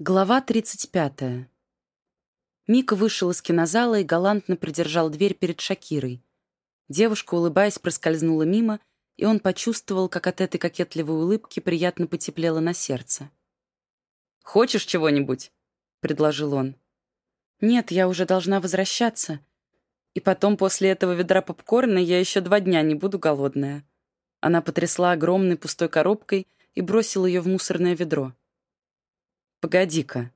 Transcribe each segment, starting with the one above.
Глава 35. Мика вышел из кинозала и галантно придержал дверь перед Шакирой. Девушка, улыбаясь, проскользнула мимо, и он почувствовал, как от этой кокетливой улыбки приятно потеплело на сердце. «Хочешь чего-нибудь?» — предложил он. «Нет, я уже должна возвращаться. И потом, после этого ведра попкорна, я еще два дня не буду голодная». Она потрясла огромной пустой коробкой и бросила ее в мусорное ведро. «Погоди-ка».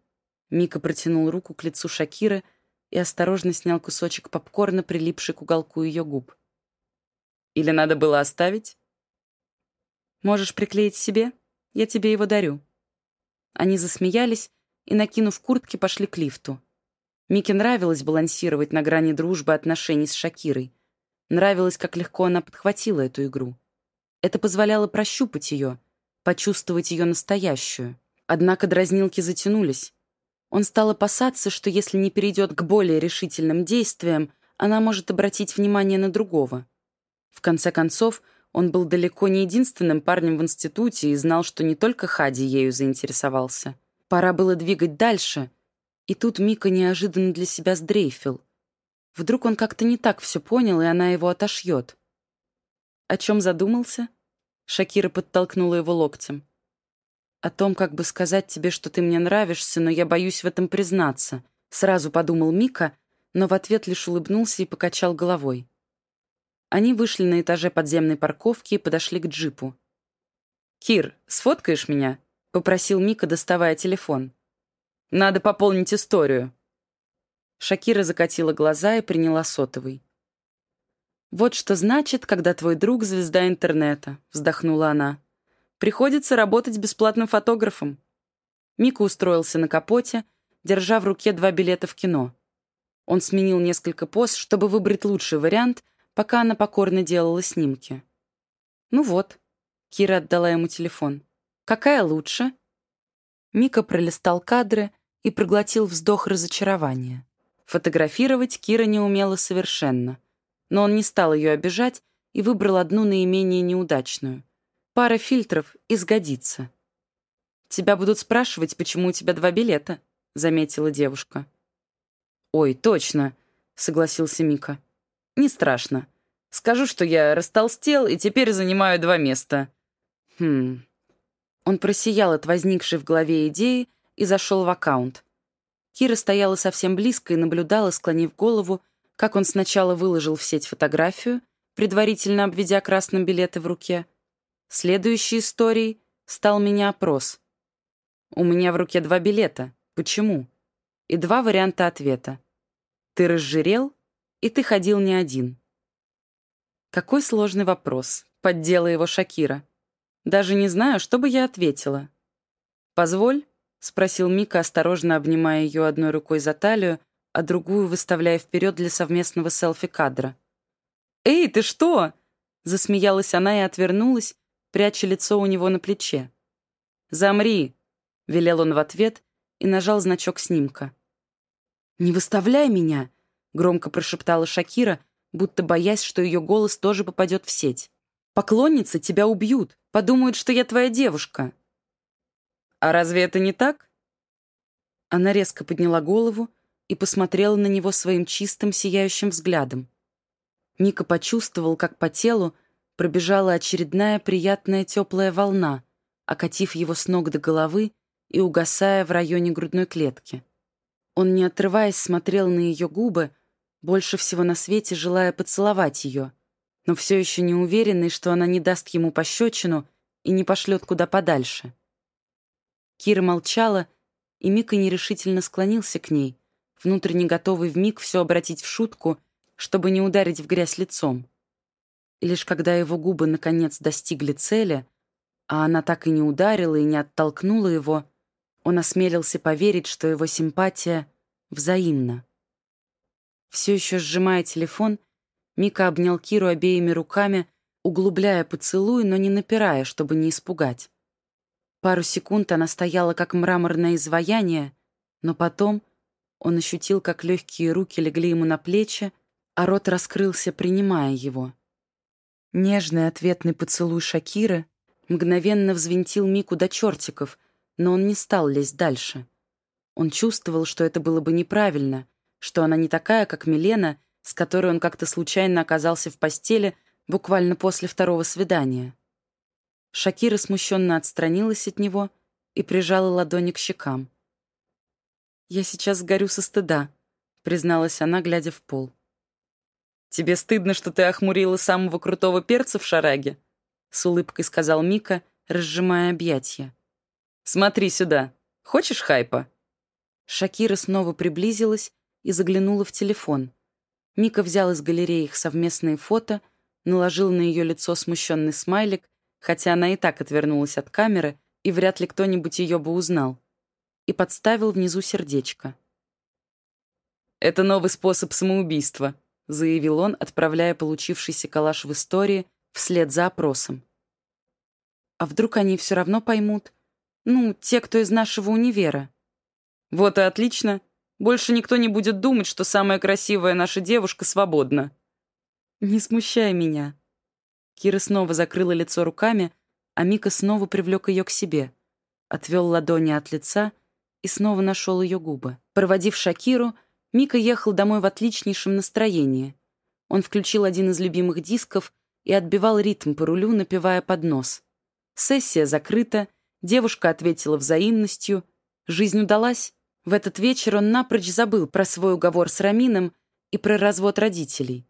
Мика протянул руку к лицу Шакиры и осторожно снял кусочек попкорна, прилипший к уголку ее губ. «Или надо было оставить?» «Можешь приклеить себе? Я тебе его дарю». Они засмеялись и, накинув куртки, пошли к лифту. Мике нравилось балансировать на грани дружбы отношений с Шакирой. Нравилось, как легко она подхватила эту игру. Это позволяло прощупать ее, почувствовать ее настоящую. Однако дразнилки затянулись. Он стал опасаться, что если не перейдет к более решительным действиям, она может обратить внимание на другого. В конце концов, он был далеко не единственным парнем в институте и знал, что не только Хади ею заинтересовался. Пора было двигать дальше. И тут Мика неожиданно для себя сдрейфил. Вдруг он как-то не так все понял, и она его отошьет. «О чем задумался?» Шакира подтолкнула его локтем о том, как бы сказать тебе, что ты мне нравишься, но я боюсь в этом признаться», — сразу подумал Мика, но в ответ лишь улыбнулся и покачал головой. Они вышли на этаже подземной парковки и подошли к джипу. «Кир, сфоткаешь меня?» — попросил Мика, доставая телефон. «Надо пополнить историю». Шакира закатила глаза и приняла сотовый. «Вот что значит, когда твой друг — звезда интернета», — вздохнула она. Приходится работать бесплатным фотографом. Мика устроился на капоте, держа в руке два билета в кино. Он сменил несколько поз, чтобы выбрать лучший вариант, пока она покорно делала снимки. «Ну вот», — Кира отдала ему телефон. «Какая лучше?» Мика пролистал кадры и проглотил вздох разочарования. Фотографировать Кира не умела совершенно, но он не стал ее обижать и выбрал одну наименее неудачную — Пара фильтров изгодится. «Тебя будут спрашивать, почему у тебя два билета», — заметила девушка. «Ой, точно», — согласился Мика. «Не страшно. Скажу, что я растолстел и теперь занимаю два места». «Хм...» Он просиял от возникшей в голове идеи и зашел в аккаунт. Кира стояла совсем близко и наблюдала, склонив голову, как он сначала выложил в сеть фотографию, предварительно обведя красным билеты в руке, Следующей историей стал меня-опрос. У меня в руке два билета. Почему? И два варианта ответа. Ты разжирел, и ты ходил не один. Какой сложный вопрос, поддела его Шакира. Даже не знаю, что бы я ответила. «Позволь?» — спросил Мика, осторожно обнимая ее одной рукой за талию, а другую выставляя вперед для совместного селфи-кадра. «Эй, ты что?» — засмеялась она и отвернулась, пряча лицо у него на плече. «Замри!» — велел он в ответ и нажал значок снимка. «Не выставляй меня!» — громко прошептала Шакира, будто боясь, что ее голос тоже попадет в сеть. «Поклонницы тебя убьют, подумают, что я твоя девушка». «А разве это не так?» Она резко подняла голову и посмотрела на него своим чистым, сияющим взглядом. Ника почувствовал, как по телу пробежала очередная приятная теплая волна, окатив его с ног до головы и угасая в районе грудной клетки. Он, не отрываясь, смотрел на ее губы, больше всего на свете желая поцеловать ее, но все еще не уверенный, что она не даст ему пощечину и не пошлет куда подальше. Кира молчала, и Мика нерешительно склонился к ней, внутренне готовый вмиг все обратить в шутку, чтобы не ударить в грязь лицом. Лишь когда его губы наконец достигли цели, а она так и не ударила и не оттолкнула его, он осмелился поверить, что его симпатия взаимна. Все еще сжимая телефон, Мика обнял Киру обеими руками, углубляя поцелуй, но не напирая, чтобы не испугать. Пару секунд она стояла как мраморное изваяние, но потом он ощутил, как легкие руки легли ему на плечи, а рот раскрылся, принимая его. Нежный ответный поцелуй Шакиры мгновенно взвинтил Мику до чертиков, но он не стал лезть дальше. Он чувствовал, что это было бы неправильно, что она не такая, как Милена, с которой он как-то случайно оказался в постели буквально после второго свидания. Шакира смущенно отстранилась от него и прижала ладони к щекам. «Я сейчас сгорю со стыда», — призналась она, глядя в пол. «Тебе стыдно, что ты охмурила самого крутого перца в шараге?» — с улыбкой сказал Мика, разжимая объятья. «Смотри сюда. Хочешь хайпа?» Шакира снова приблизилась и заглянула в телефон. Мика взял из галереи их совместные фото, наложил на ее лицо смущенный смайлик, хотя она и так отвернулась от камеры, и вряд ли кто-нибудь ее бы узнал и подставил внизу сердечко. «Это новый способ самоубийства», — заявил он, отправляя получившийся калаш в истории вслед за опросом. «А вдруг они все равно поймут? Ну, те, кто из нашего универа». «Вот и отлично. Больше никто не будет думать, что самая красивая наша девушка свободна». «Не смущай меня». Кира снова закрыла лицо руками, а Мика снова привлек ее к себе, отвел ладони от лица и снова нашел ее губы. Проводив Шакиру, Мика ехал домой в отличнейшем настроении. Он включил один из любимых дисков и отбивал ритм по рулю, напевая под нос. Сессия закрыта, девушка ответила взаимностью. Жизнь удалась. В этот вечер он напрочь забыл про свой уговор с Рамином и про развод родителей.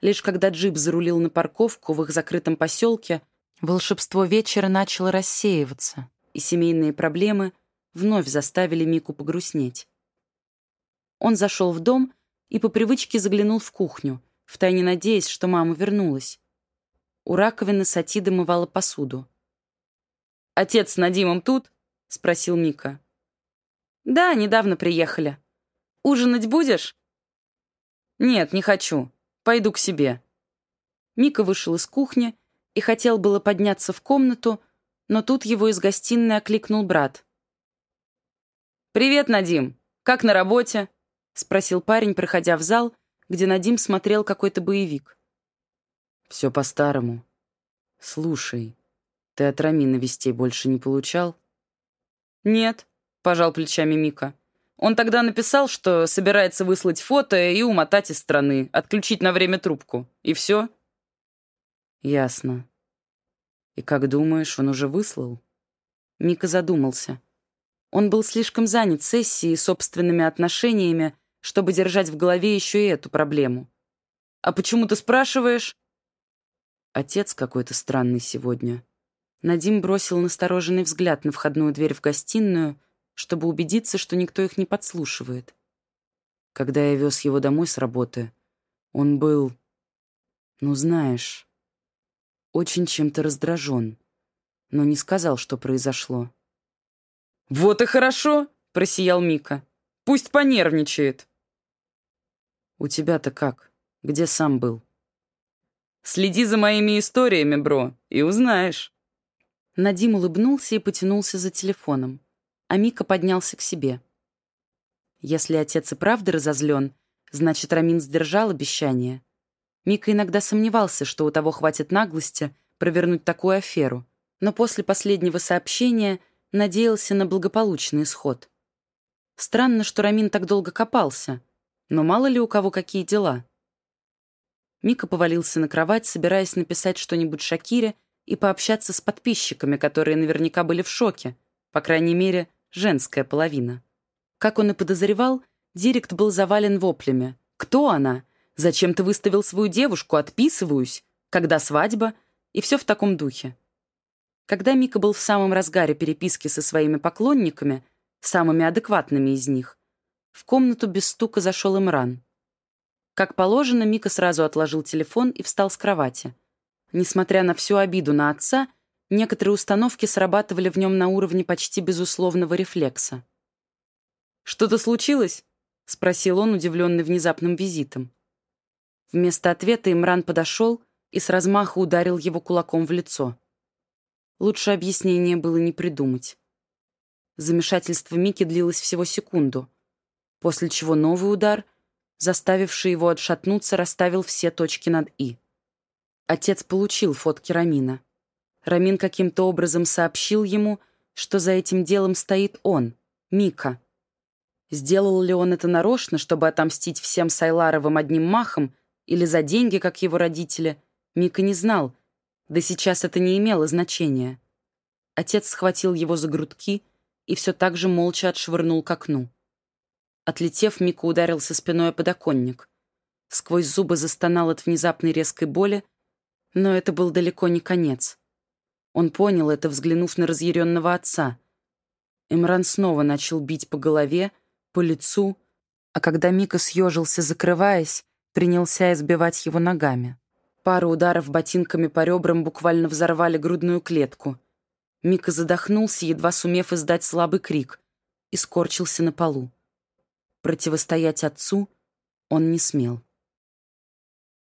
Лишь когда джип зарулил на парковку в их закрытом поселке, волшебство вечера начало рассеиваться, и семейные проблемы вновь заставили Мику погрустнеть. Он зашел в дом и по привычке заглянул в кухню, втайне надеясь, что мама вернулась. У раковины Сати домывала посуду. «Отец с Надимом тут?» — спросил Мика. «Да, недавно приехали. Ужинать будешь?» «Нет, не хочу. Пойду к себе». Мика вышел из кухни и хотел было подняться в комнату, но тут его из гостиной окликнул брат. «Привет, Надим! Как на работе?» — спросил парень, проходя в зал, где Надим смотрел какой-то боевик. «Все по-старому. Слушай, ты от Рамина вестей больше не получал?» «Нет», — пожал плечами Мика. «Он тогда написал, что собирается выслать фото и умотать из страны, отключить на время трубку. И все?» «Ясно. И как думаешь, он уже выслал?» Мика задумался. Он был слишком занят сессией и собственными отношениями, чтобы держать в голове еще и эту проблему. «А почему ты спрашиваешь?» «Отец какой-то странный сегодня». Надим бросил настороженный взгляд на входную дверь в гостиную, чтобы убедиться, что никто их не подслушивает. Когда я вез его домой с работы, он был, ну знаешь, очень чем-то раздражен, но не сказал, что произошло. «Вот и хорошо!» — просиял Мика. «Пусть понервничает». «У тебя-то как? Где сам был?» «Следи за моими историями, бро, и узнаешь». Надим улыбнулся и потянулся за телефоном, а Мика поднялся к себе. Если отец и правда разозлен, значит, Рамин сдержал обещание. Мика иногда сомневался, что у того хватит наглости провернуть такую аферу, но после последнего сообщения — надеялся на благополучный исход. Странно, что Рамин так долго копался, но мало ли у кого какие дела. Мика повалился на кровать, собираясь написать что-нибудь Шакире и пообщаться с подписчиками, которые наверняка были в шоке, по крайней мере, женская половина. Как он и подозревал, Директ был завален воплями. «Кто она? Зачем ты выставил свою девушку? Отписываюсь. Когда свадьба?» И все в таком духе. Когда Мика был в самом разгаре переписки со своими поклонниками, самыми адекватными из них, в комнату без стука зашел Имран. Как положено, Мика сразу отложил телефон и встал с кровати. Несмотря на всю обиду на отца, некоторые установки срабатывали в нем на уровне почти безусловного рефлекса. «Что-то случилось?» — спросил он, удивленный внезапным визитом. Вместо ответа Имран подошел и с размаху ударил его кулаком в лицо. Лучше объяснения было не придумать. Замешательство Мики длилось всего секунду, после чего новый удар, заставивший его отшатнуться, расставил все точки над «и». Отец получил фотки Рамина. Рамин каким-то образом сообщил ему, что за этим делом стоит он, Мика. Сделал ли он это нарочно, чтобы отомстить всем Сайларовым одним махом или за деньги, как его родители, Мика не знал, да сейчас это не имело значения. Отец схватил его за грудки и все так же молча отшвырнул к окну. Отлетев, Мика ударился спиной о подоконник. Сквозь зубы застонал от внезапной резкой боли, но это был далеко не конец. Он понял это, взглянув на разъяренного отца. Имран снова начал бить по голове, по лицу, а когда Мика съежился, закрываясь, принялся избивать его ногами. Пару ударов ботинками по ребрам буквально взорвали грудную клетку. Мика задохнулся, едва сумев издать слабый крик, и скорчился на полу. Противостоять отцу он не смел.